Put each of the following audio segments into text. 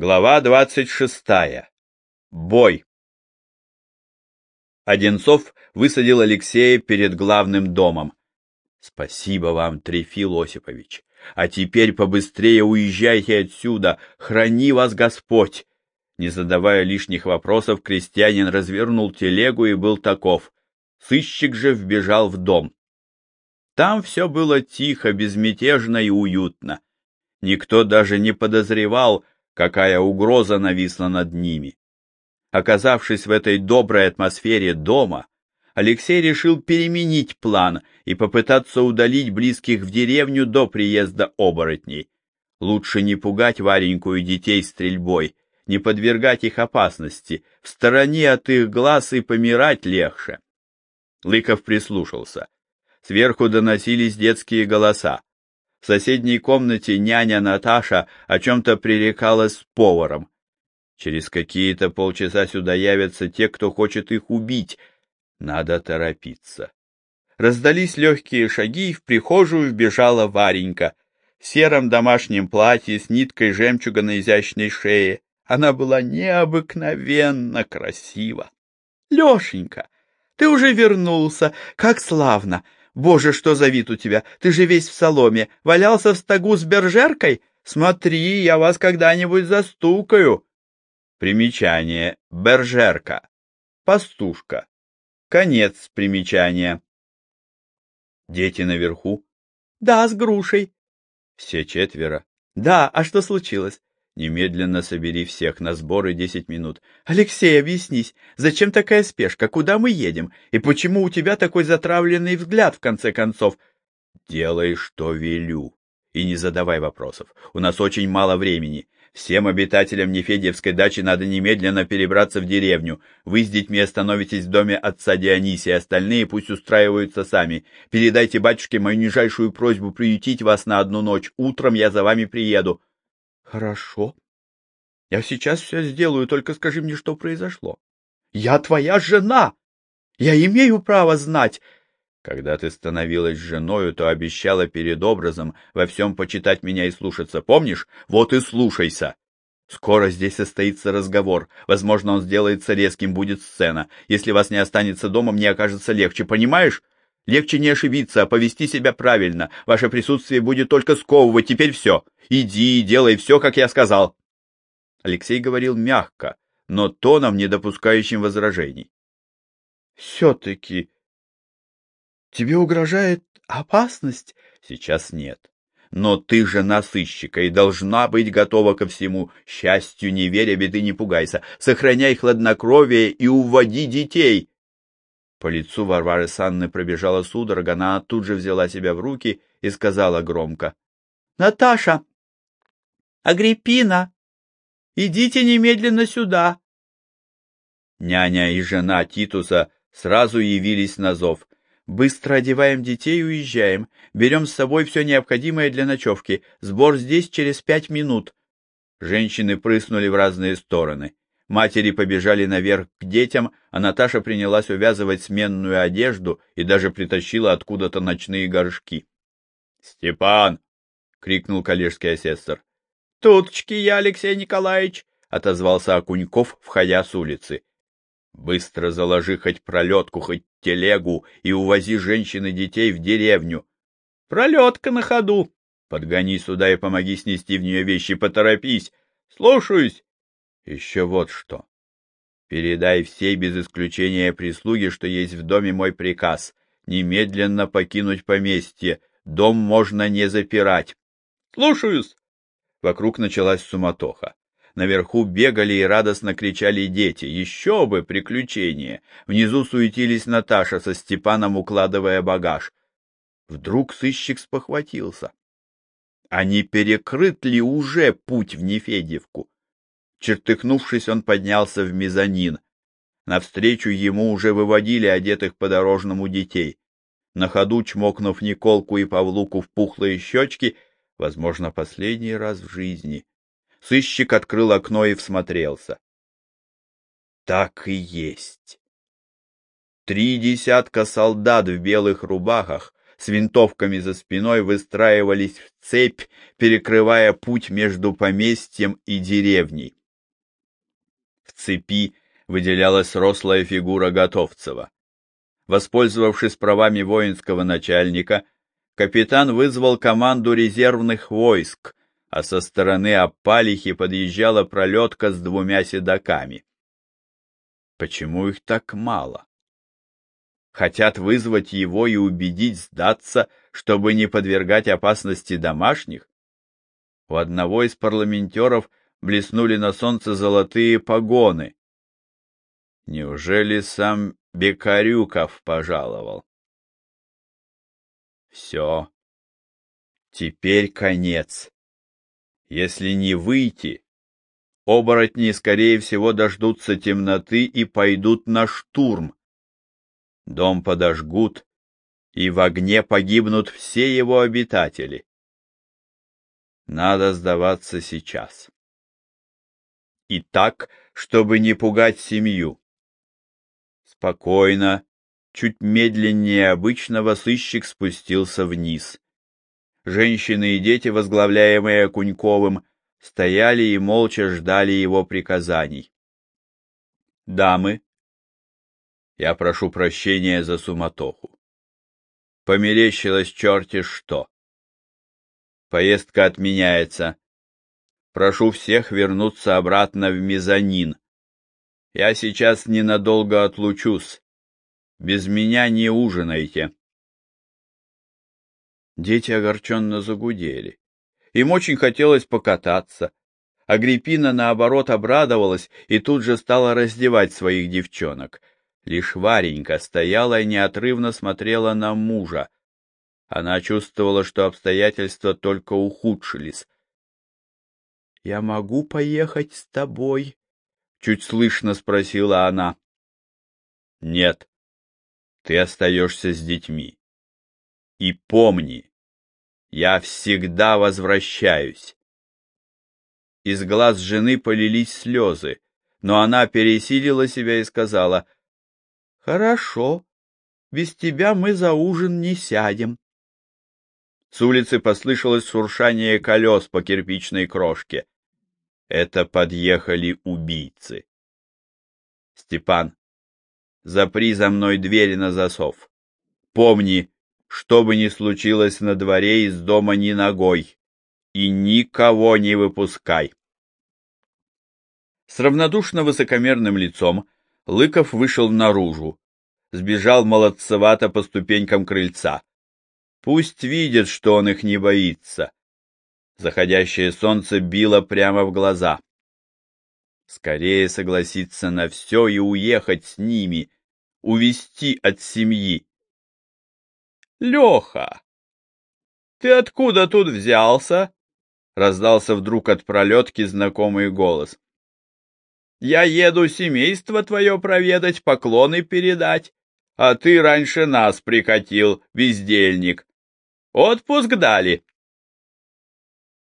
Глава двадцать шестая. Бой. Одинцов высадил Алексея перед главным домом. — Спасибо вам, Трефил Осипович. А теперь побыстрее уезжайте отсюда, храни вас Господь. Не задавая лишних вопросов, крестьянин развернул телегу и был таков. Сыщик же вбежал в дом. Там все было тихо, безмятежно и уютно. Никто даже не подозревал, какая угроза нависла над ними. Оказавшись в этой доброй атмосфере дома, Алексей решил переменить план и попытаться удалить близких в деревню до приезда оборотней. Лучше не пугать Вареньку и детей стрельбой, не подвергать их опасности, в стороне от их глаз и помирать легче. Лыков прислушался. Сверху доносились детские голоса. В соседней комнате няня Наташа о чем-то пререкалась с поваром. Через какие-то полчаса сюда явятся те, кто хочет их убить. Надо торопиться. Раздались легкие шаги, и в прихожую вбежала Варенька. В сером домашнем платье с ниткой жемчуга на изящной шее. Она была необыкновенно красива. — Лешенька, ты уже вернулся, как славно! Боже, что за вид у тебя? Ты же весь в соломе. Валялся в стогу с бержеркой? Смотри, я вас когда-нибудь застукаю. Примечание. Бержерка. Пастушка. Конец примечания. Дети наверху? Да, с грушей. Все четверо. Да, а что случилось? Немедленно собери всех на сборы десять минут. Алексей, объяснись, зачем такая спешка? Куда мы едем? И почему у тебя такой затравленный взгляд, в конце концов? Делай, что велю. И не задавай вопросов. У нас очень мало времени. Всем обитателям Нефедьевской дачи надо немедленно перебраться в деревню. Вы с детьми остановитесь в доме отца Дионисия, остальные пусть устраиваются сами. Передайте батюшке мою нижайшую просьбу приютить вас на одну ночь. Утром я за вами приеду. Хорошо. Я сейчас все сделаю, только скажи мне, что произошло. Я твоя жена. Я имею право знать. Когда ты становилась женою, то обещала перед образом во всем почитать меня и слушаться. Помнишь? Вот и слушайся. Скоро здесь состоится разговор. Возможно, он сделается резким, будет сцена. Если вас не останется дома, мне окажется легче. Понимаешь? Легче не ошибиться, а повести себя правильно. Ваше присутствие будет только сковывать. Теперь все. Иди и делай все, как я сказал. Алексей говорил мягко, но тоном, не допускающим возражений. — Все-таки тебе угрожает опасность? — Сейчас нет. Но ты жена сыщика и должна быть готова ко всему. Счастью не веря, беды не пугайся. Сохраняй хладнокровие и уводи детей. По лицу Варвары Санны пробежала судорога, она тут же взяла себя в руки и сказала громко. — Наташа! Агриппина! Идите немедленно сюда! Няня и жена Титуса сразу явились на зов. Быстро одеваем детей и уезжаем. Берем с собой все необходимое для ночевки. Сбор здесь через пять минут. Женщины прыснули в разные стороны. Матери побежали наверх к детям, а Наташа принялась увязывать сменную одежду и даже притащила откуда-то ночные горшки. — Степан! — крикнул коллежский асессор. — Туточки я, Алексей Николаевич! — отозвался Окуньков, входя с улицы. — Быстро заложи хоть пролетку, хоть телегу и увози женщин и детей в деревню. — Пролетка на ходу! Подгони сюда и помоги снести в нее вещи, поторопись! Слушаюсь! Еще вот что. Передай всей без исключения прислуги, что есть в доме мой приказ. Немедленно покинуть поместье. Дом можно не запирать. Слушаюсь. Вокруг началась суматоха. Наверху бегали и радостно кричали дети. Еще бы приключение! Внизу суетились Наташа со Степаном, укладывая багаж. Вдруг сыщик спохватился. А не перекрыт ли уже путь в Нефедьевку? Чертыхнувшись, он поднялся в мезонин. Навстречу ему уже выводили одетых по-дорожному детей. На ходу, чмокнув Николку и Павлуку в пухлые щечки, возможно, последний раз в жизни, сыщик открыл окно и всмотрелся. Так и есть. Три десятка солдат в белых рубахах с винтовками за спиной выстраивались в цепь, перекрывая путь между поместьем и деревней. Цепи выделялась рослая фигура Готовцева. Воспользовавшись правами воинского начальника, капитан вызвал команду резервных войск, а со стороны Аппалихи подъезжала пролетка с двумя седаками. Почему их так мало? Хотят вызвать его и убедить сдаться, чтобы не подвергать опасности домашних? У одного из парламентеров блеснули на солнце золотые погоны. Неужели сам Бекарюков пожаловал? Все. Теперь конец. Если не выйти, оборотни, скорее всего, дождутся темноты и пойдут на штурм. Дом подожгут, и в огне погибнут все его обитатели. Надо сдаваться сейчас. И так, чтобы не пугать семью. Спокойно, чуть медленнее обычного сыщик спустился вниз. Женщины и дети, возглавляемые Куньковым, стояли и молча ждали его приказаний. Дамы, я прошу прощения за суматоху. Померещилось черти что. Поездка отменяется. Прошу всех вернуться обратно в мезонин. Я сейчас ненадолго отлучусь. Без меня не ужинайте. Дети огорченно загудели. Им очень хотелось покататься. Агриппина, наоборот, обрадовалась и тут же стала раздевать своих девчонок. Лишь Варенька стояла и неотрывно смотрела на мужа. Она чувствовала, что обстоятельства только ухудшились. — Я могу поехать с тобой? — чуть слышно спросила она. — Нет, ты остаешься с детьми. И помни, я всегда возвращаюсь. Из глаз жены полились слезы, но она пересилила себя и сказала, «Хорошо, без тебя мы за ужин не сядем». С улицы послышалось шуршание колес по кирпичной крошке. Это подъехали убийцы. Степан, запри за мной двери на засов. Помни, что бы ни случилось на дворе, из дома ни ногой, и никого не выпускай. С равнодушно высокомерным лицом Лыков вышел наружу, сбежал молодцевато по ступенькам крыльца. Пусть видят, что он их не боится. Заходящее солнце било прямо в глаза. Скорее согласиться на все и уехать с ними, увести от семьи. Леха! Ты откуда тут взялся? Раздался вдруг от пролетки знакомый голос. Я еду семейство твое проведать, поклоны передать, а ты раньше нас прикатил, бездельник. Отпуск дали.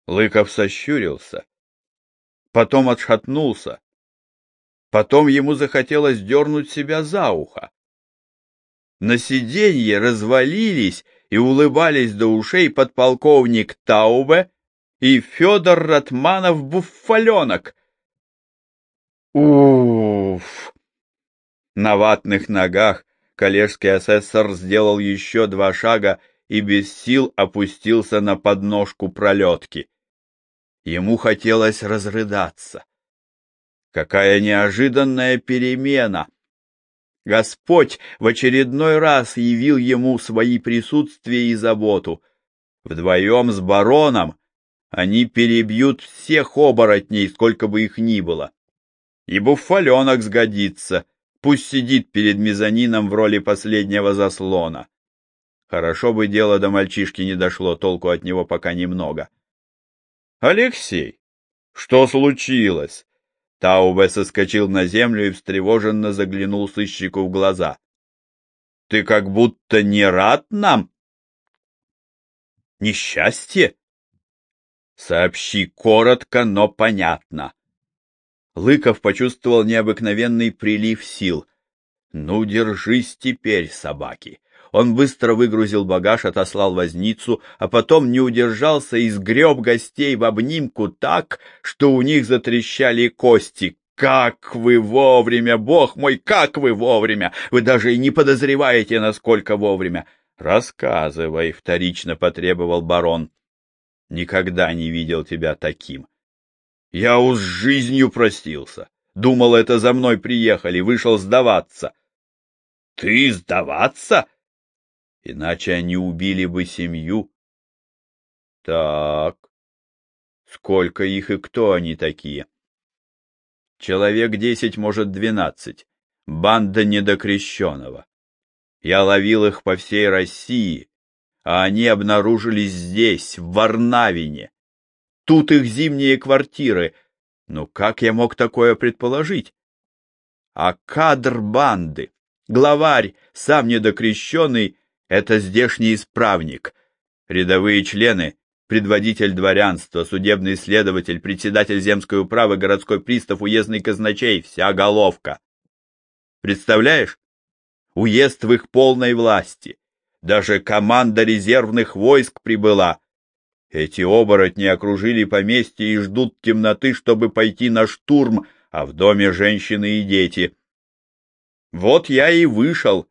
Лыков сощурился, потом отшатнулся, потом ему захотелось дернуть себя за ухо на сиденье развалились и улыбались до ушей подполковник Таубе и Федор Ратманов-Буффаленок. Уф! На ватных ногах коллежский асессор сделал еще два шага и без сил опустился на подножку пролетки. Ему хотелось разрыдаться. Какая неожиданная перемена! Господь в очередной раз явил ему свои присутствие и заботу. Вдвоем с бароном они перебьют всех оборотней, сколько бы их ни было. И буфаленок сгодится, пусть сидит перед мезонином в роли последнего заслона. Хорошо бы дело до мальчишки не дошло, толку от него пока немного. — Алексей, что случилось? Таубе соскочил на землю и встревоженно заглянул сыщику в глаза. — Ты как будто не рад нам? — Несчастье? — Сообщи коротко, но понятно. Лыков почувствовал необыкновенный прилив сил. — Ну, держись теперь, собаки. Он быстро выгрузил багаж, отослал возницу, а потом не удержался и сгреб гостей в обнимку так, что у них затрещали кости. «Как вы вовремя, бог мой, как вы вовремя! Вы даже и не подозреваете, насколько вовремя!» «Рассказывай», — вторично потребовал барон. «Никогда не видел тебя таким. Я уж жизнью простился. Думал, это за мной приехали, вышел сдаваться». «Ты сдаваться?» Иначе они убили бы семью. Так, сколько их и кто они такие? Человек десять, может, двенадцать. Банда недокрещенного. Я ловил их по всей России, а они обнаружились здесь, в Варнавине. Тут их зимние квартиры. Ну как я мог такое предположить? А кадр банды, главарь, сам недокрещенный, это здешний исправник. Рядовые члены, предводитель дворянства, судебный следователь, председатель земской управы, городской пристав, уездный казначей, вся головка. Представляешь? Уезд в их полной власти. Даже команда резервных войск прибыла. Эти оборотни окружили поместье и ждут темноты, чтобы пойти на штурм, а в доме женщины и дети. Вот я и вышел,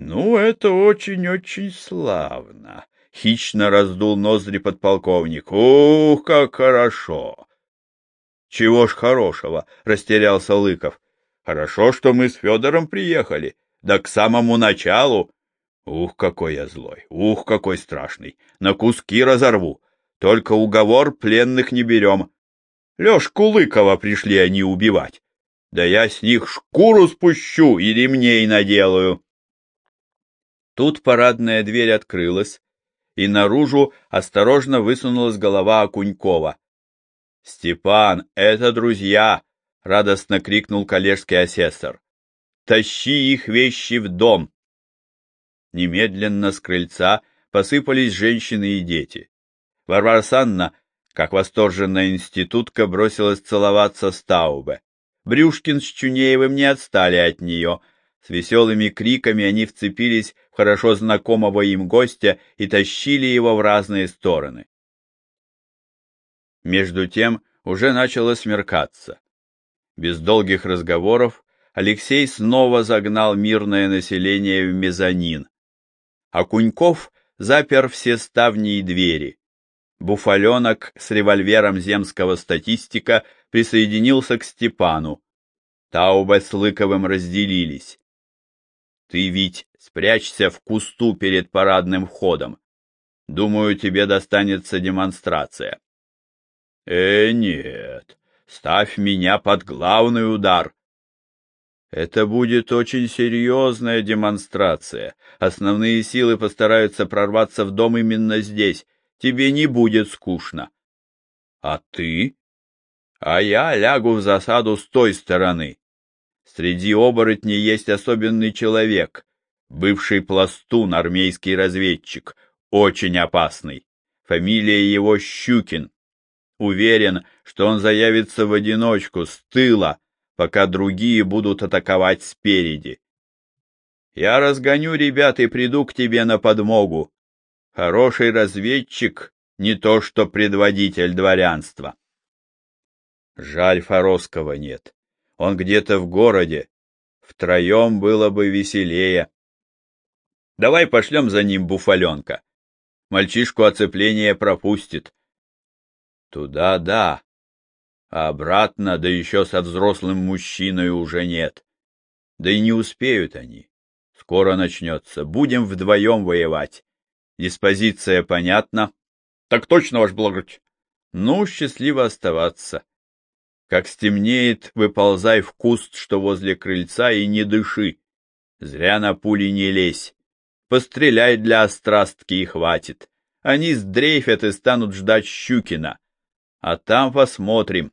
ну, это очень-очень славно. Хищно раздул ноздри подполковник. Ух, как хорошо! Чего ж хорошего, растерялся Лыков. Хорошо, что мы с Федором приехали. Да к самому началу. Ух, какой я злой, ух, какой страшный. На куски разорву. Только уговор пленных не берем. Лешку Лыкова пришли они убивать. Да я с них шкуру спущу и ремней наделаю. Тут парадная дверь открылась, и наружу осторожно высунулась голова Окунькова. — Степан, это друзья! — радостно крикнул коллежский асессор. — Тащи их вещи в дом! Немедленно с крыльца посыпались женщины и дети. Варвара Санна, как восторженная институтка, бросилась целоваться с Таубе. Брюшкин с Чунеевым не отстали от нее, с веселыми криками они вцепились хорошо знакомого им гостя и тащили его в разные стороны. Между тем уже начало смеркаться. Без долгих разговоров Алексей снова загнал мирное население в мезонин. А Куньков запер все ставни и двери. Буфаленок с револьвером земского статистика присоединился к Степану. Тауба с Лыковым разделились. Ты ведь спрячься в кусту перед парадным входом. Думаю, тебе достанется демонстрация. Э, нет, ставь меня под главный удар. Это будет очень серьезная демонстрация. Основные силы постараются прорваться в дом именно здесь. Тебе не будет скучно. А ты? А я лягу в засаду с той стороны. Среди оборотней есть особенный человек, бывший пластун, армейский разведчик, очень опасный. Фамилия его Щукин. Уверен, что он заявится в одиночку, с тыла, пока другие будут атаковать спереди. Я разгоню ребят и приду к тебе на подмогу. Хороший разведчик — не то что предводитель дворянства. Жаль, Форосского нет. Он где-то в городе. Втроем было бы веселее. Давай пошлем за ним буфаленка. Мальчишку оцепление пропустит. Туда да, а обратно, да еще со взрослым мужчиной уже нет. Да и не успеют они. Скоро начнется. Будем вдвоем воевать. Диспозиция понятна? Так точно, ваш благодать. Ну, счастливо оставаться. Как стемнеет, выползай в куст, что возле крыльца, и не дыши. Зря на пули не лезь. Постреляй для острастки и хватит. Они сдрейфят и станут ждать Щукина. А там посмотрим.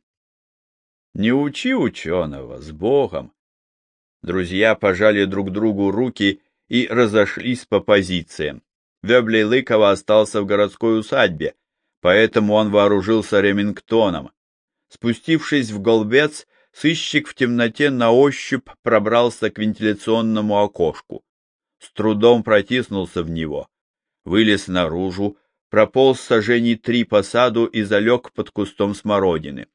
Не учи ученого, с Богом. Друзья пожали друг другу руки и разошлись по позициям. Веблей Лыкова остался в городской усадьбе, поэтому он вооружился ремингтоном. Спустившись в голбец, сыщик в темноте на ощупь пробрался к вентиляционному окошку. с трудом протиснулся в него, вылез наружу, прополз сажений три по саду и залег под кустом смородины.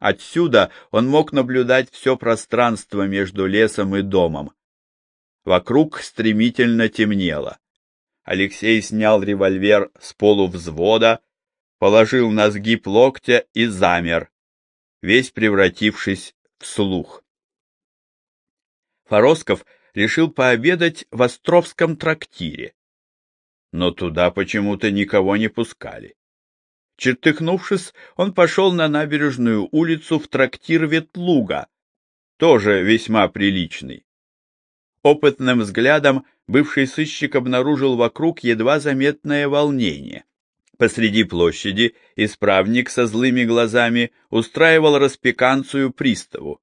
Отсюда он мог наблюдать все пространство между лесом и домом. Вокруг стремительно темнело. Алексей снял револьвер с полу взвода, положил на сгиб локтя и замер, весь превратившись в слух. Форосков решил пообедать в Островском трактире. Но туда почему-то никого не пускали. Чертыхнувшись, он пошел на набережную улицу в трактир Ветлуга, тоже весьма приличный. Опытным взглядом бывший сыщик обнаружил вокруг едва заметное волнение. Посреди площади исправник со злыми глазами устраивал распеканцию приставу.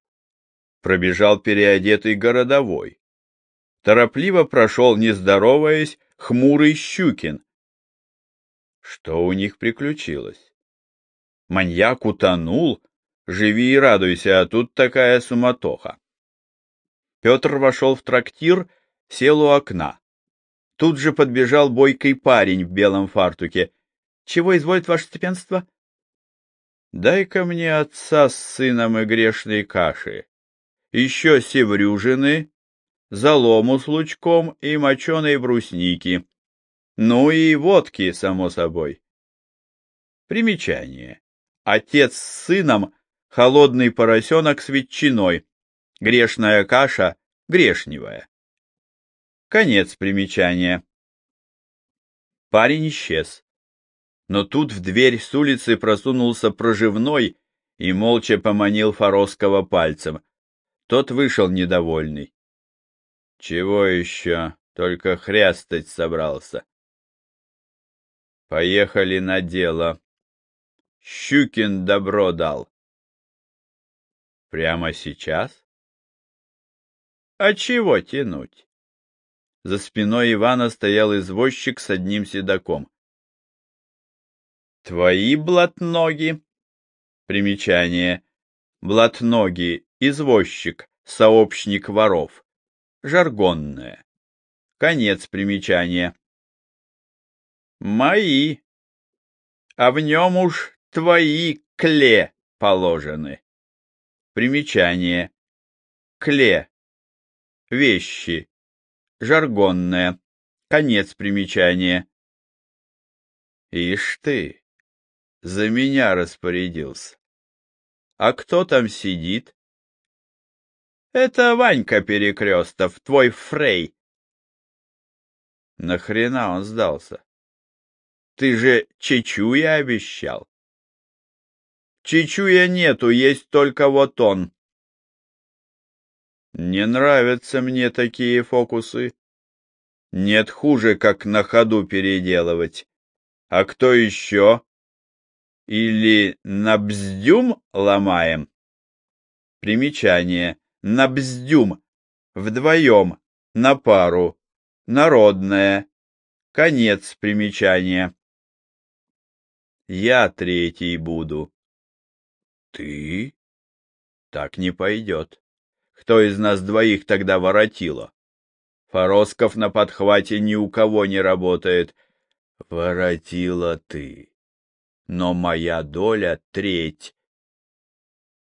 Пробежал переодетый городовой. Торопливо прошел, не здороваясь, хмурый Щукин. Что у них приключилось? Маньяк утонул? Живи и радуйся, а тут такая суматоха. Петр вошел в трактир, сел у окна. Тут же подбежал бойкий парень в белом фартуке. — Чего изволит ваше степенство? — Дай-ка мне отца с сыном и грешной каши. Еще севрюжины, залому с лучком и моченой брусники. Ну и водки, само собой. Примечание. Отец с сыном — холодный поросенок с ветчиной, Грешная каша — грешневая. Конец примечания. Парень исчез. Но тут в дверь с улицы просунулся проживной и молча поманил Форосского пальцем. Тот вышел недовольный. Чего еще? Только хрястать собрался. Поехали на дело. Щукин добро дал. Прямо сейчас? А чего тянуть? За спиной Ивана стоял извозчик с одним седаком. Твои блатноги? Примечание. Блатноги, извозчик, сообщник воров. Жаргонное. Конец примечания. Мои. А в нем уж твои кле положены. Примечание. Кле Вещи. Жаргонное. Конец примечания. Ишь ты, за меня распорядился. А кто там сидит? Это Ванька Перекрестов, твой Фрей. Нахрена он сдался? Ты же Чечуя обещал. Чечуя нету, есть только вот он. Не нравятся мне такие фокусы. Нет хуже, как на ходу переделывать. А кто еще? Или на бздюм ломаем? Примечание. На бздюм. Вдвоем. На пару. Народное. Конец примечания. Я третий буду. Ты? Так не пойдет. Кто из нас двоих тогда воротило? Форосков на подхвате ни у кого не работает. Воротила ты. Но моя доля — треть.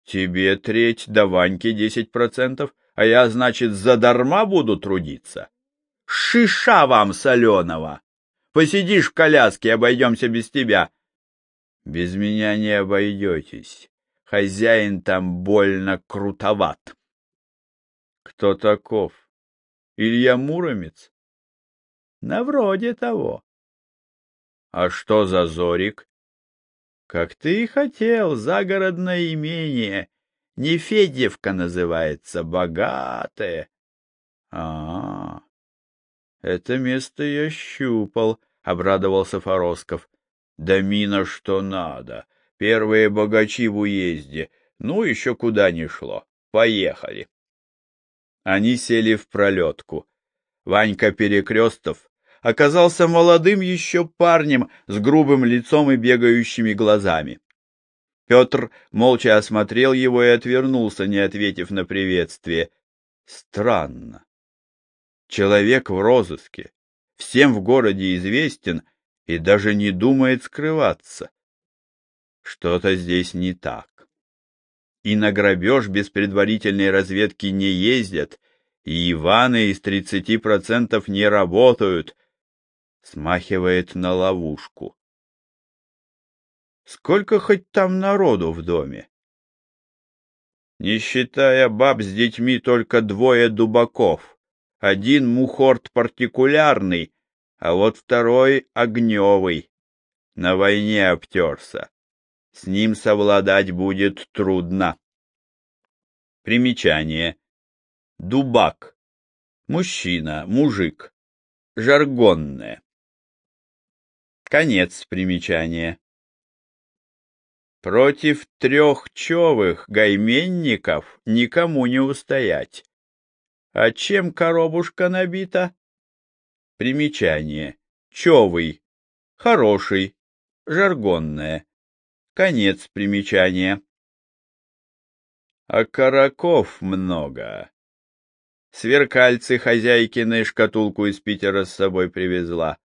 Тебе треть, да Ваньке десять процентов, а я, значит, задарма буду трудиться. Шиша вам соленого! Посидишь в коляске, обойдемся без тебя. Без меня не обойдетесь. Хозяин там больно крутоват. Кто таков? Илья Муромец? На вроде того. А что за Зорик? Как ты и хотел, загородное имение. Не Федевка называется, богатое. А, -а, -а это место я щупал, обрадовался Форосков. Да мина что надо. Первые богачи в уезде. Ну, еще куда ни шло. Поехали. Они сели в пролетку. Ванька Перекрестов оказался молодым еще парнем с грубым лицом и бегающими глазами. Петр молча осмотрел его и отвернулся, не ответив на приветствие. Странно. Человек в розыске, всем в городе известен и даже не думает скрываться. Что-то здесь не так. И на грабеж без предварительной разведки не ездят, и Иваны из тридцати процентов не работают. Смахивает на ловушку. Сколько хоть там народу в доме? Не считая баб с детьми, только двое дубаков. Один мухорт партикулярный, а вот второй огневый. На войне обтерся. С ним совладать будет трудно. Примечание. Дубак. Мужчина, мужик. Жаргонное. Конец примечания. Против трех човых гайменников никому не устоять. А чем коробушка набита? Примечание. Човый. Хороший. Жаргонное. Конец примечания. А караков много. Сверкальцы хозяйкиной шкатулку из Питера с собой привезла.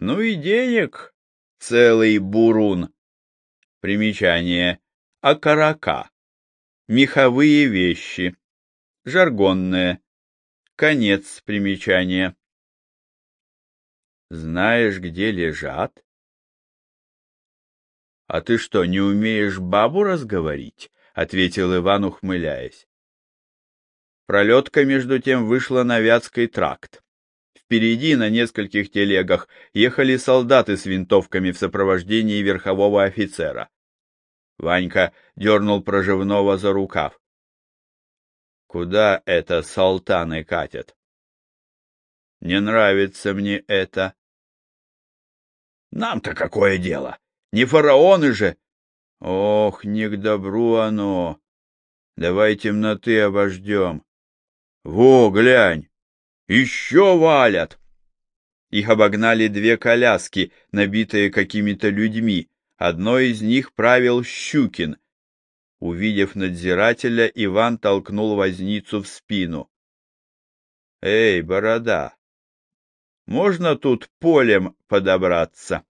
Ну и денег целый бурун. Примечание. Окорока. Меховые вещи. Жаргонное. Конец примечания. Знаешь, где лежат? А ты что, не умеешь бабу разговорить? ответил Иван, ухмыляясь. Пролетка, между тем, вышла на Вятский тракт. Впереди на нескольких телегах ехали солдаты с винтовками в сопровождении верхового офицера. Ванька дернул проживного за рукав. — Куда это салтаны катят? — Не нравится мне это. — Нам-то какое дело? Не фараоны же! — Ох, не к добру оно! Давай темноты обождем. Во, глянь! Еще валят! Их обогнали две коляски, набитые какими-то людьми. Одной из них правил Щукин. Увидев надзирателя, Иван толкнул возницу в спину. — Эй, борода, можно тут полем подобраться?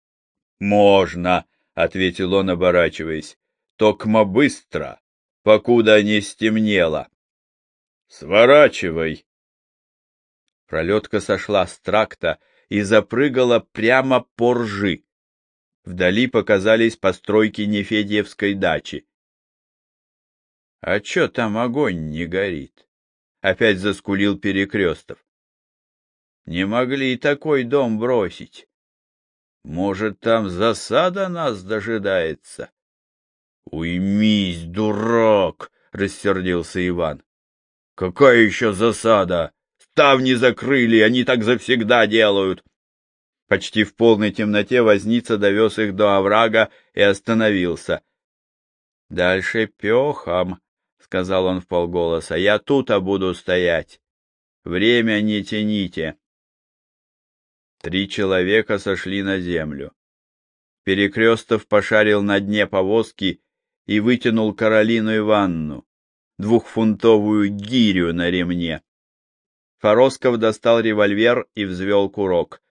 — Можно, — ответил он, оборачиваясь, — токмо быстро, покуда не стемнело. — Сворачивай, Пролетка сошла с тракта и запрыгала прямо по ржи. Вдали показались постройки Нефедьевской дачи. — А чё там огонь не горит? — опять заскулил Перекрестов. — Не могли такой дом бросить. Может, там засада нас дожидается? — Уймись, дурак! — рассердился Иван. — Какая еще засада? Ставни закрыли, они так завсегда делают. Почти в полной темноте возница довез их до оврага и остановился. — Дальше пехом, — сказал он вполголоса, — я тут а буду стоять. Время не тяните. Три человека сошли на землю. Перекрестов пошарил на дне повозки и вытянул Каролину Иванну, двухфунтовую гирю на ремне. Форосков достал револьвер и взвел курок.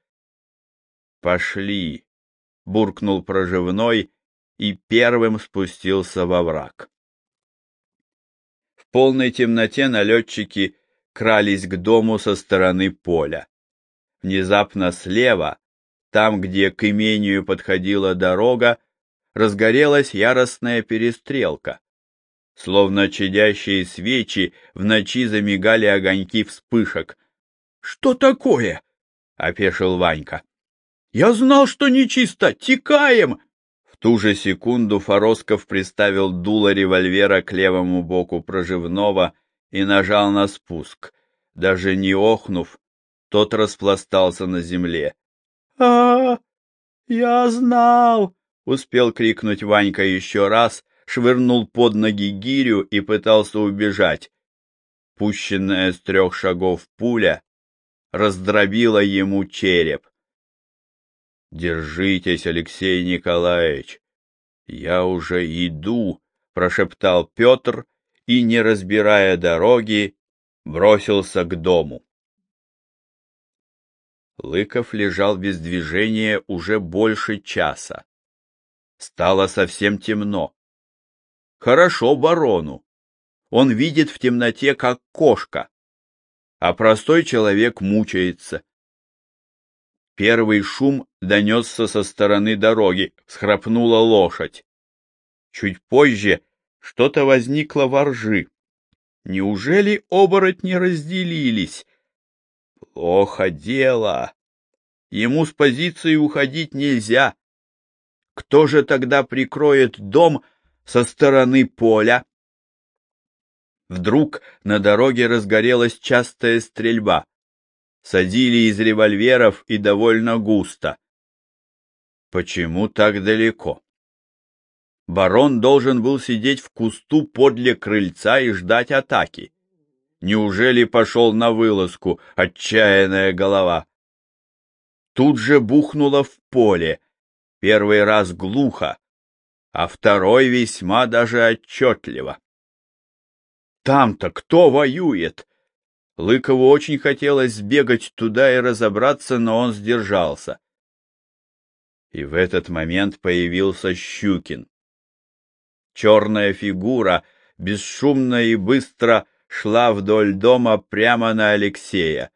«Пошли!» — буркнул проживной и первым спустился во враг. В полной темноте налетчики крались к дому со стороны поля. Внезапно слева, там, где к имению подходила дорога, разгорелась яростная перестрелка. Словно чадящие свечи, в ночи замигали огоньки вспышек. — Что такое? — опешил Ванька. — Я знал, что нечисто. Текаем! В ту же секунду Форосков приставил дуло револьвера к левому боку проживного и нажал на спуск. Даже не охнув, тот распластался на земле. а, -а, Я знал! — успел крикнуть Ванька еще раз, швырнул под ноги гирю и пытался убежать. Пущенная с трех шагов пуля раздробила ему череп. «Держитесь, Алексей Николаевич, я уже иду», — прошептал Петр и, не разбирая дороги, бросился к дому. Лыков лежал без движения уже больше часа. Стало совсем темно. Хорошо барону. Он видит в темноте, как кошка, а простой человек мучается. Первый шум донесся со стороны дороги, схрапнула лошадь. Чуть позже что-то возникло во ржи. Неужели оборотни разделились? Плохо дело. Ему с позиции уходить нельзя. Кто же тогда прикроет дом со стороны поля? Вдруг на дороге разгорелась частая стрельба. Садили из револьверов и довольно густо. Почему так далеко? Барон должен был сидеть в кусту подле крыльца и ждать атаки. Неужели пошел на вылазку, отчаянная голова? Тут же бухнуло в поле, первый раз глухо, а второй весьма даже отчетливо. Там-то кто воюет? Лыкову очень хотелось сбегать туда и разобраться, но он сдержался. И в этот момент появился Щукин. Черная фигура бесшумно и быстро шла вдоль дома прямо на Алексея.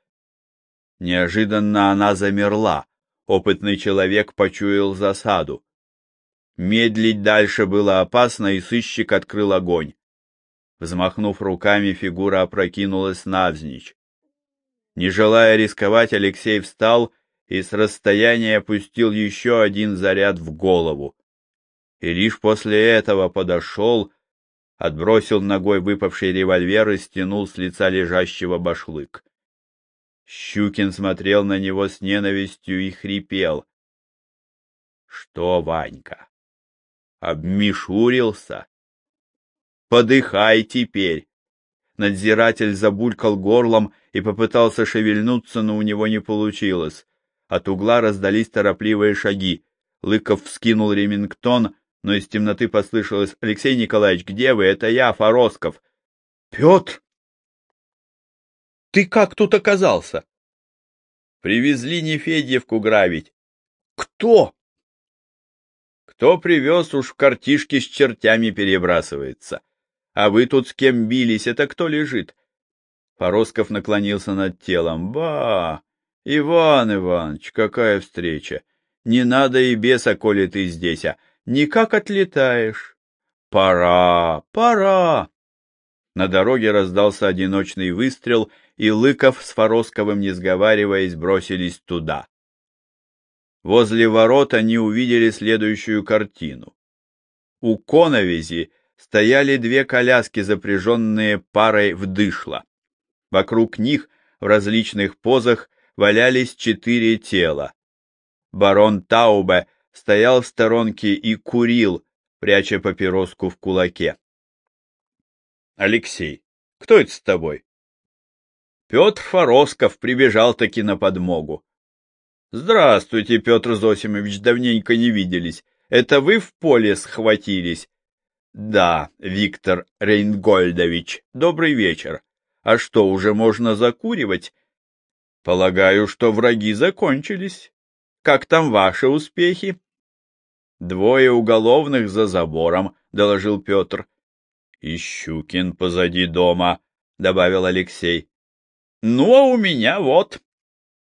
Неожиданно она замерла. Опытный человек почуял засаду. Медлить дальше было опасно, и сыщик открыл огонь. Взмахнув руками, фигура опрокинулась навзничь. Не желая рисковать, Алексей встал и с расстояния опустил еще один заряд в голову и лишь после этого подошел, отбросил ногой выпавший револьвер и стянул с лица лежащего башлык. Щукин смотрел на него с ненавистью и хрипел. — Что, Ванька, обмешурился? Подыхай теперь! Надзиратель забулькал горлом и попытался шевельнуться, но у него не получилось. От угла раздались торопливые шаги. Лыков вскинул ремингтон, но из темноты послышалось «Алексей Николаевич, где вы? Это я, Форосков». «Петр! Ты как тут оказался?» «Привезли Нефедьевку грабить». «Кто?» «Кто привез, уж в картишке с чертями перебрасывается. А вы тут с кем бились, это кто лежит?» Форосков наклонился над телом. «Ба! Иван Иванович, какая встреча! Не надо и беса, коли ты здесь, а никак отлетаешь. Пора, пора. На дороге раздался одиночный выстрел, и Лыков с Форосковым, не сговариваясь, бросились туда. Возле ворот они увидели следующую картину. У коновизи стояли две коляски, запряженные парой в дышло. Вокруг них в различных позах валялись четыре тела. Барон Таубе стоял в сторонке и курил, пряча папироску в кулаке. — Алексей, кто это с тобой? Петр Форосков прибежал-таки на подмогу. — Здравствуйте, Петр Зосимович, давненько не виделись. Это вы в поле схватились? — Да, Виктор Рейнгольдович, добрый вечер. А что, уже можно закуривать? — Полагаю, что враги закончились. Как там ваши успехи? Двое уголовных за забором, — доложил Петр. — И Щукин позади дома, — добавил Алексей. — Ну, а у меня вот.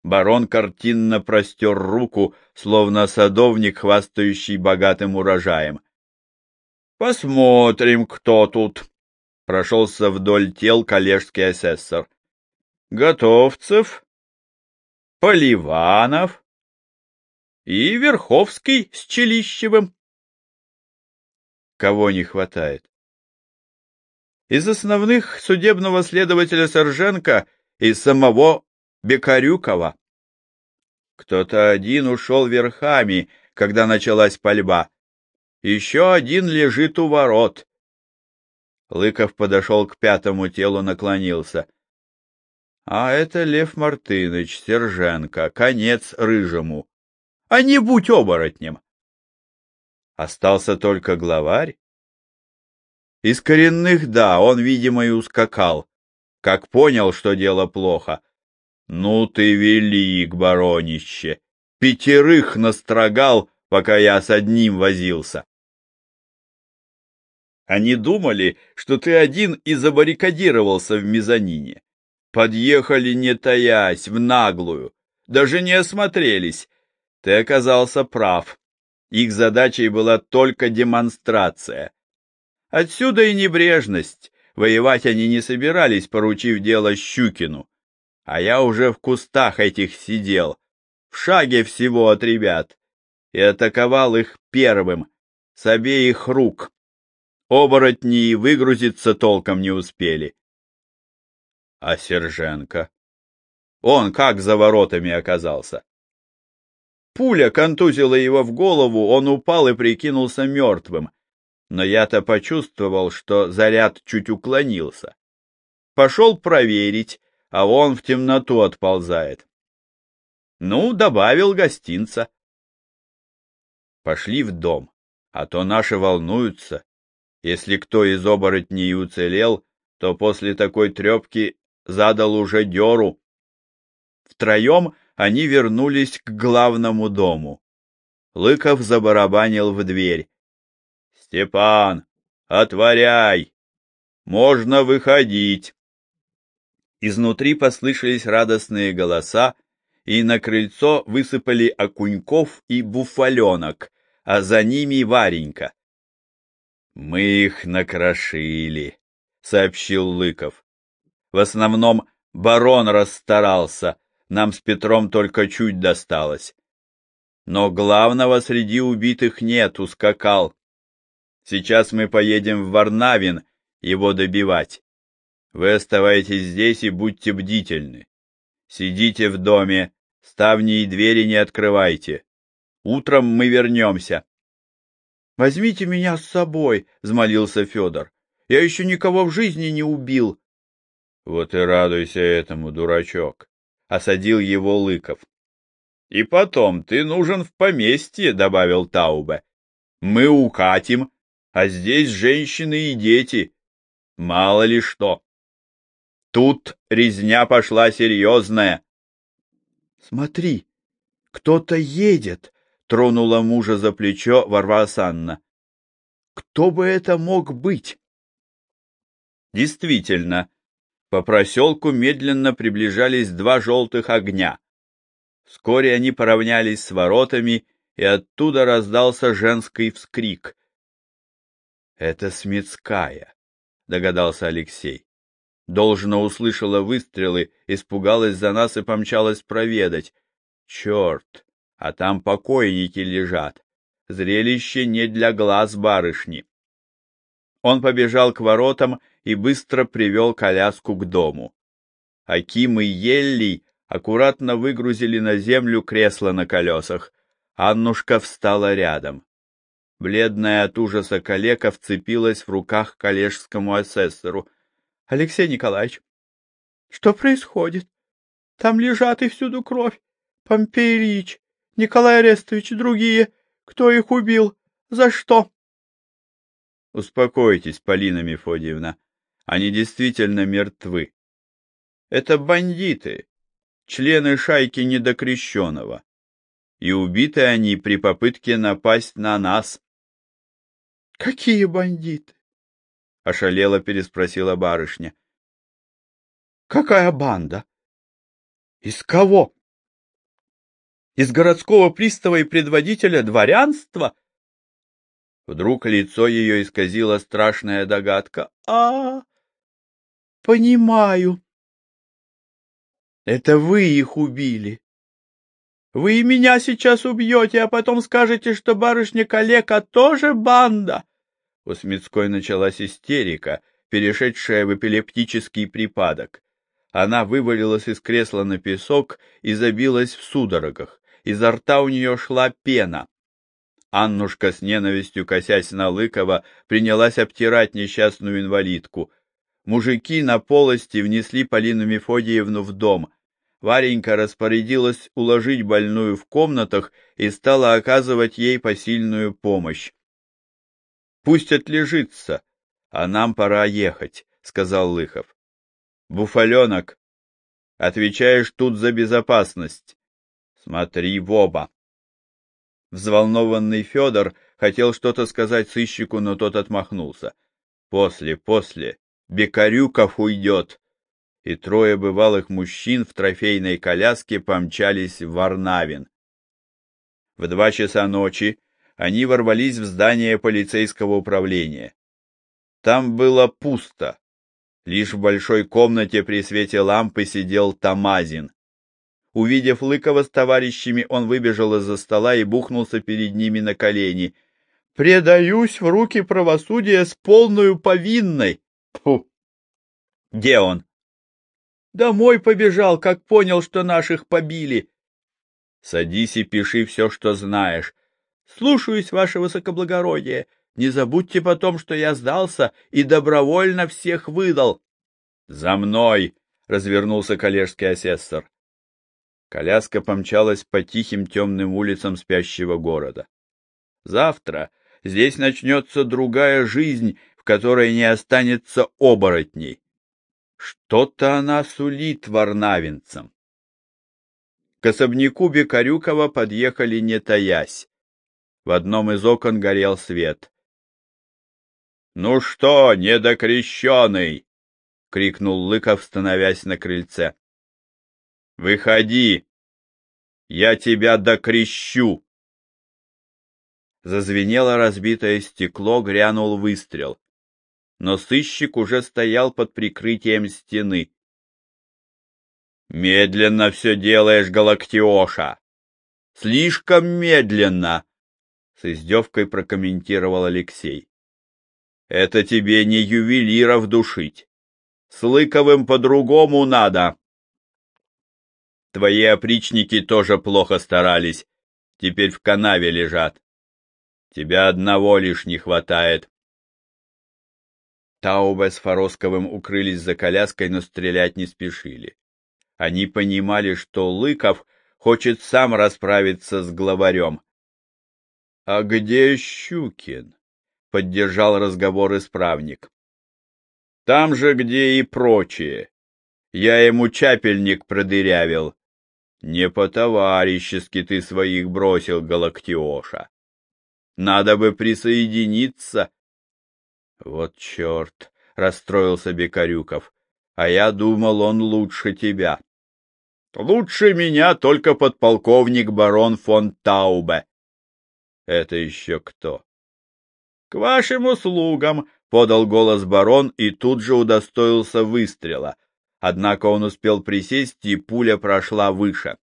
Барон картинно простер руку, словно садовник, хвастающий богатым урожаем. — Посмотрим, кто тут. Прошелся вдоль тел коллежский асессор. — Готовцев, Поливанов, и Верховский с Челищевым. Кого не хватает? Из основных судебного следователя Серженко и самого Бекарюкова. Кто-то один ушел верхами, когда началась пальба. Еще один лежит у ворот. Лыков подошел к пятому телу, наклонился. — А это Лев Мартыныч, Серженко, конец рыжему а не будь оборотнем. Остался только главарь. Из коренных, да, он, видимо, и ускакал, как понял, что дело плохо. Ну ты велик, баронище! Пятерых настрогал, пока я с одним возился. Они думали, что ты один и забаррикадировался в мезонине. Подъехали, не таясь, в наглую. Даже не осмотрелись. Ты оказался прав. Их задачей была только демонстрация. Отсюда и небрежность. Воевать они не собирались, поручив дело Щукину. А я уже в кустах этих сидел, в шаге всего от ребят, и атаковал их первым, с обеих рук. Оборотни и выгрузиться толком не успели. А Серженко? Он как за воротами оказался? Пуля контузила его в голову, он упал и прикинулся мертвым. Но я-то почувствовал, что заряд чуть уклонился. Пошел проверить, а он в темноту отползает. Ну, добавил гостинца. Пошли в дом, а то наши волнуются, если кто из оборотней уцелел, то после такой трепки задал уже деру. Втроем они вернулись к главному дому. Лыков забарабанил в дверь. — Степан, отворяй! Можно выходить! Изнутри послышались радостные голоса, и на крыльцо высыпали окуньков и буфаленок, а за ними Варенька. Мы их накрошили, сообщил Лыков. В основном барон расстарался, нам с Петром только чуть досталось. Но главного среди убитых нет, ускакал. Сейчас мы поедем в Варнавин его добивать. Вы оставайтесь здесь и будьте бдительны. Сидите в доме, ставни и двери не открывайте. Утром мы вернемся. Возьмите меня с собой, — взмолился Федор. Я еще никого в жизни не убил. — Вот и радуйся этому, дурачок, — осадил его Лыков. — И потом, ты нужен в поместье, — добавил Таубе. — Мы укатим, а здесь женщины и дети. Мало ли что. Тут резня пошла серьезная. — Смотри, кто-то едет, тронула мужа за плечо Варвара Анна. Кто бы это мог быть? Действительно, по проселку медленно приближались два желтых огня. Вскоре они поравнялись с воротами, и оттуда раздался женский вскрик. — Это Смитская, — догадался Алексей. Должно услышала выстрелы, испугалась за нас и помчалась проведать. Черт! а там покойники лежат. Зрелище не для глаз барышни. Он побежал к воротам и быстро привел коляску к дому. Аким и Елли аккуратно выгрузили на землю кресло на колесах. Аннушка встала рядом. Бледная от ужаса калека вцепилась в руках коллежскому асессору. — Алексей Николаевич, что происходит? Там лежат и всюду кровь. Помпей Ильич, Николай Арестович и другие. Кто их убил? За что? Успокойтесь, Полина Мефодьевна. Они действительно мертвы. Это бандиты, члены шайки недокрещенного. И убиты они при попытке напасть на нас. — Какие бандиты? — ошалело переспросила барышня. — Какая банда? Из кого? Из городского пристава и предводителя дворянства? Вдруг лицо ее исказила страшная догадка. А, понимаю. Это вы их убили. Вы и меня сейчас убьете, а потом скажете, что барышня Калека тоже банда. У Смитской началась истерика, перешедшая в эпилептический припадок. Она вывалилась из кресла на песок и забилась в судорогах изо рта у нее шла пена. Аннушка с ненавистью, косясь на Лыкова, принялась обтирать несчастную инвалидку. Мужики на полости внесли Полину Мефодиевну в дом. Варенька распорядилась уложить больную в комнатах и стала оказывать ей посильную помощь. — Пусть отлежится, а нам пора ехать, — сказал Лыхов. — Буфаленок, Отвечаешь тут за безопасность. Смотри в оба. Взволнованный Федор хотел что-то сказать сыщику, но тот отмахнулся. После, после, Бекарюков уйдет. И трое бывалых мужчин в трофейной коляске помчались в Варнавин. В два часа ночи они ворвались в здание полицейского управления. Там было пусто. Лишь в большой комнате при свете лампы сидел Тамазин. Увидев Лыкова с товарищами, он выбежал из-за стола и бухнулся перед ними на колени. «Предаюсь в руки правосудия с полную повинной!» Фу! «Где он?» «Домой побежал, как понял, что наших побили!» «Садись и пиши все, что знаешь». «Слушаюсь, ваше высокоблагородие!» Не забудьте потом, что я сдался и добровольно всех выдал. — За мной! — развернулся коллежский асессор. Коляска помчалась по тихим темным улицам спящего города. Завтра здесь начнется другая жизнь, в которой не останется оборотней. Что-то она сулит варнавинцам. К особняку Бекарюкова подъехали не таясь. В одном из окон горел свет. — Ну что, недокрещенный? — крикнул Лыков, становясь на крыльце. — Выходи! Я тебя докрещу! Зазвенело разбитое стекло, грянул выстрел. Но сыщик уже стоял под прикрытием стены. «Медленно все делаешь, Галактиоша! Слишком медленно!» С издевкой прокомментировал Алексей. Это тебе не ювелиров душить. С Лыковым по-другому надо. Твои опричники тоже плохо старались. Теперь в канаве лежат. Тебя одного лишь не хватает. Таубе с Форосковым укрылись за коляской, но стрелять не спешили. Они понимали, что Лыков хочет сам расправиться с главарем. — А где Щукин? — поддержал разговор исправник. «Там же, где и прочие. Я ему чапельник продырявил. Не по-товарищески ты своих бросил, Галактиоша. Надо бы присоединиться». «Вот черт!» — расстроился Бекарюков. «А я думал, он лучше тебя». «Лучше меня только подполковник барон фон Таубе». «Это еще кто?» К вашим услугам, подал голос барон и тут же удостоился выстрела. Однако он успел присесть, и пуля прошла выше.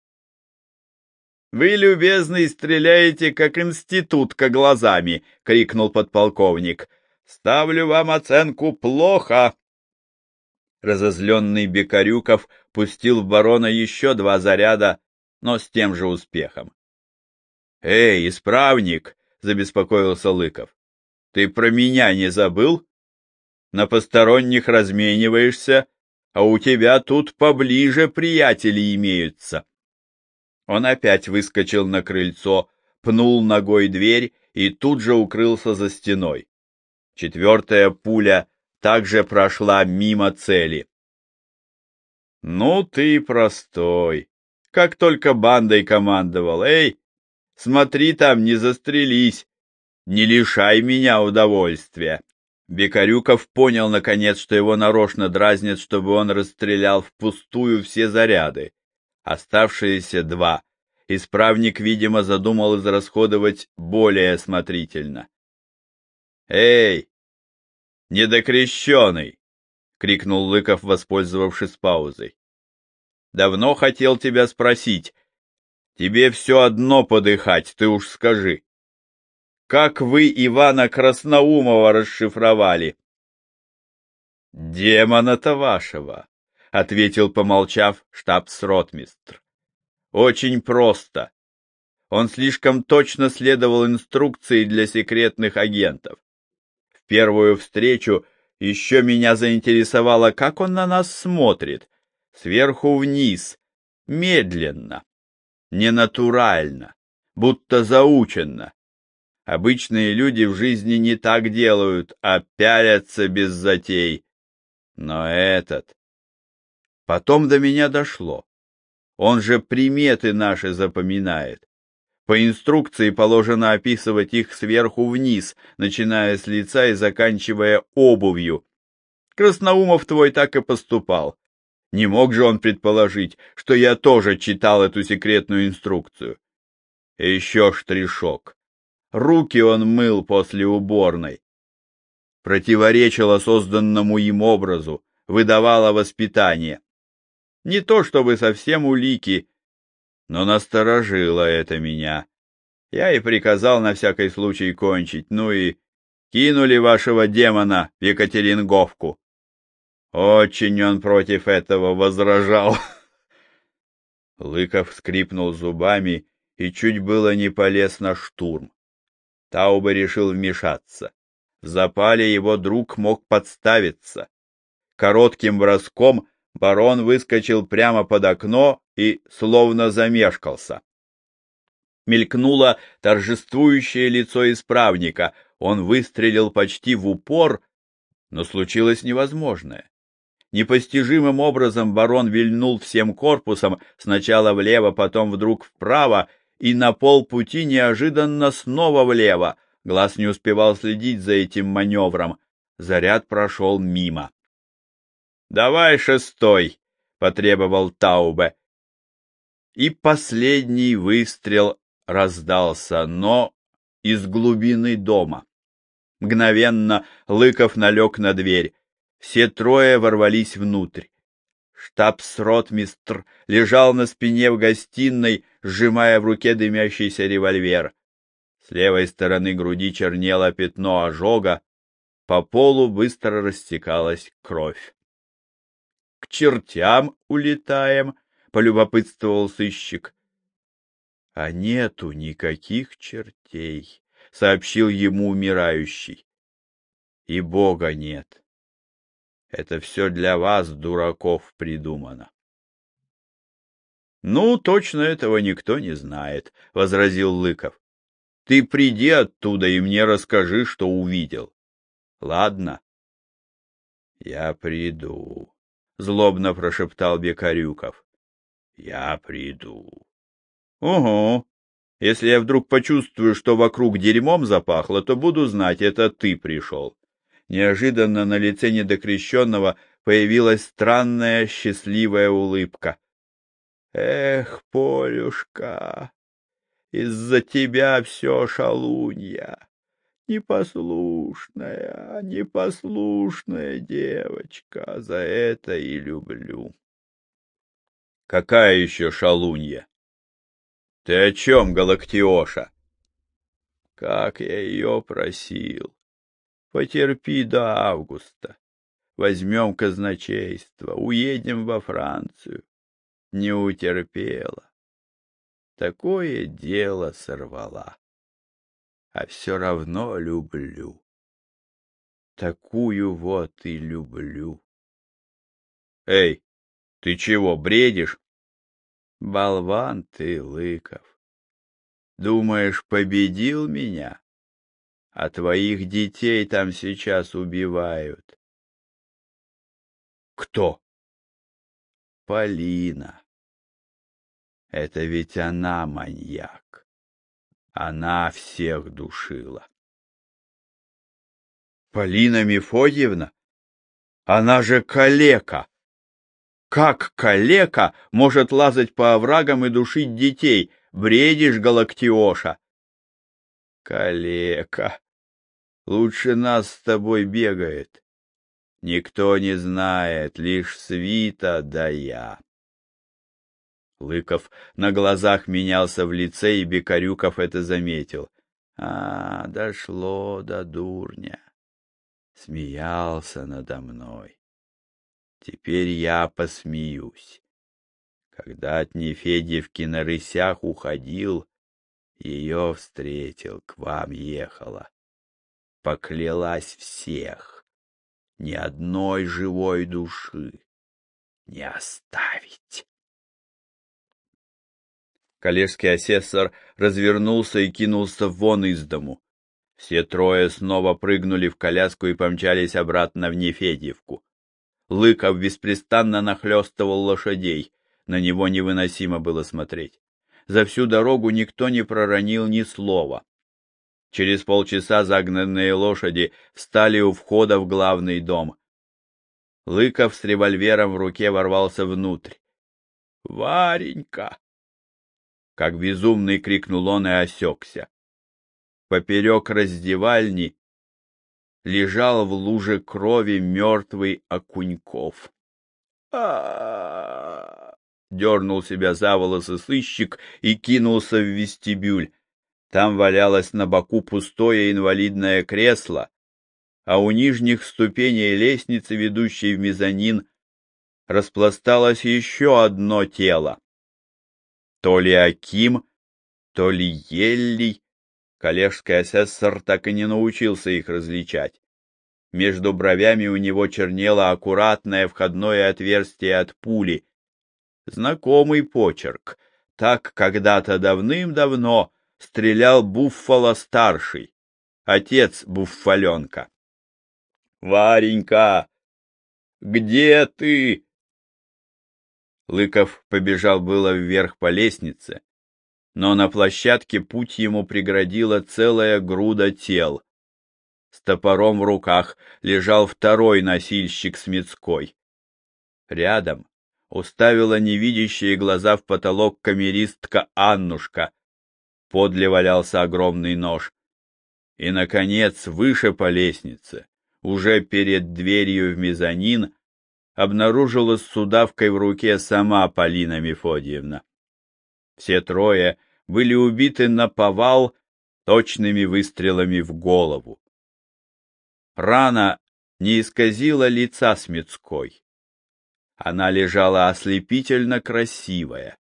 «Вы, любезный, стреляете, как институтка глазами!» — крикнул подполковник. «Ставлю вам оценку плохо!» Разозленный Бекарюков пустил в барона еще два заряда, но с тем же успехом. «Эй, исправник!» — забеспокоился Лыков. Ты про меня не забыл? На посторонних размениваешься, а у тебя тут поближе приятели имеются. Он опять выскочил на крыльцо, пнул ногой дверь и тут же укрылся за стеной. Четвертая пуля также прошла мимо цели. «Ну ты простой! Как только бандой командовал! Эй, смотри там, не застрелись! Не лишай меня удовольствия. Бекарюков понял, наконец, что его нарочно дразнят, чтобы он расстрелял впустую все заряды. Оставшиеся два. Исправник, видимо, задумал израсходовать более осмотрительно. «Эй, недокрещенный!» — крикнул Лыков, воспользовавшись паузой. «Давно хотел тебя спросить. Тебе все одно подыхать, ты уж скажи. Как вы Ивана Красноумова расшифровали? Демона-то вашего, ответил, помолчав, штабс-ротмистр. Очень просто. Он слишком точно следовал инструкции для секретных агентов. В первую встречу еще меня заинтересовало, как он на нас смотрит. Сверху вниз, медленно, ненатурально, будто заученно. Обычные люди в жизни не так делают, а пялятся без затей. Но этот... Потом до меня дошло. Он же приметы наши запоминает. По инструкции положено описывать их сверху вниз, начиная с лица и заканчивая обувью. Красноумов твой так и поступал. Не мог же он предположить, что я тоже читал эту секретную инструкцию. И еще штришок. Руки он мыл после уборной. Противоречило созданному им образу, выдавало воспитание. Не то чтобы совсем улики, но насторожило это меня. Я и приказал на всякий случай кончить, ну и кинули вашего демона в Екатеринговку. Очень он против этого возражал. Лыков скрипнул зубами и чуть было не полез на штурм. Тауба решил вмешаться. В запале его друг мог подставиться. Коротким броском барон выскочил прямо под окно и словно замешкался. Мелькнуло торжествующее лицо исправника. Он выстрелил почти в упор, но случилось невозможное. Непостижимым образом барон вильнул всем корпусом, сначала влево, потом вдруг вправо, и на полпути неожиданно снова влево. Глаз не успевал следить за этим маневром. Заряд прошел мимо. — Давай шестой! — потребовал Таубе и последний выстрел раздался, но из глубины дома. Мгновенно Лыков налег на дверь. Все трое ворвались внутрь. Штабс-ротмистр лежал на спине в гостиной, сжимая в руке дымящийся револьвер. С левой стороны груди чернело пятно ожога, по полу быстро растекалась кровь. — К чертям улетаем, полюбопытствовал сыщик. — А нету никаких чертей, — сообщил ему умирающий. — И Бога нет. Это все для вас, дураков, придумано. — Ну, точно этого никто не знает, — возразил Лыков. — Ты приди оттуда и мне расскажи, что увидел. Ладно? — Я приду, — злобно прошептал Бекарюков. Я приду. Ого. Если я вдруг почувствую, что вокруг дерьмом запахло, то буду знать, это ты пришел. Неожиданно на лице недокрещенного появилась странная счастливая улыбка. Эх, Полюшка, из-за тебя все шалунья. Непослушная, непослушная девочка, за это и люблю. Какая еще шалунья? Ты о чем, Галактиоша? Как я ее просил. Потерпи до августа. Возьмем казначейство, уедем во Францию. Не утерпела. Такое дело сорвала. А все равно люблю. Такую вот и люблю. Эй, ты чего, бредишь? Болван ты, Лыков. Думаешь, победил меня? А твоих детей там сейчас убивают. Кто? Полина. Это ведь она маньяк. Она всех душила. Полина Мефодьевна? Она же калека. Как калека может лазать по оврагам и душить детей? Бредишь, Галактиоша? Калека. Лучше нас с тобой бегает. Никто не знает, лишь свита да я. Лыков на глазах менялся в лице, и Бекарюков это заметил. А, дошло до дурня. Смеялся надо мной. Теперь я посмеюсь. Когда от Нефедьевки на рысях уходил, ее встретил, к вам ехала. Поклялась всех, ни одной живой души не оставить. Коллежский асессор развернулся и кинулся вон из дому. Все трое снова прыгнули в коляску и помчались обратно в Нефедьевку. Лыков беспрестанно нахлестывал лошадей. На него невыносимо было смотреть. За всю дорогу никто не проронил ни слова. Через полчаса загнанные лошади встали у входа в главный дом. Лыков с револьвером в руке ворвался внутрь. «Варенька!» Как безумный крикнул он и осекся. Поперек раздевальни лежал в луже крови мертвый Окуньков. а Дернул себя за волосы сыщик и кинулся в вестибюль. Там валялось на боку пустое инвалидное кресло, а у нижних ступеней лестницы, ведущей в мезонин, распласталось еще одно тело. То ли Аким, то ли Еллий, коллежский асессор так и не научился их различать. Между бровями у него чернело аккуратное входное отверстие от пули. Знакомый почерк. Так когда-то давным-давно стрелял Буффало-старший, отец Буффаленка. «Варенька, где ты?» Лыков побежал было вверх по лестнице, но на площадке путь ему преградила целая груда тел. С топором в руках лежал второй носильщик Смитской. Рядом уставила невидящие глаза в потолок камеристка Аннушка. Подле валялся огромный нож. И, наконец, выше по лестнице, уже перед дверью в мезонин, обнаружилась с удавкой в руке сама Полина Мефодьевна. Все трое были убиты на повал точными выстрелами в голову. Рана не исказила лица Смецкой. Она лежала ослепительно красивая.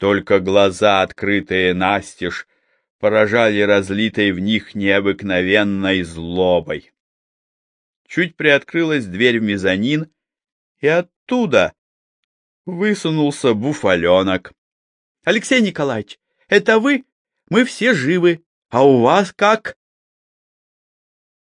Только глаза, открытые настежь, поражали разлитой в них необыкновенной злобой. Чуть приоткрылась дверь в мезонин, и оттуда высунулся буфаленок. — Алексей Николаевич, это вы? Мы все живы. А у вас как?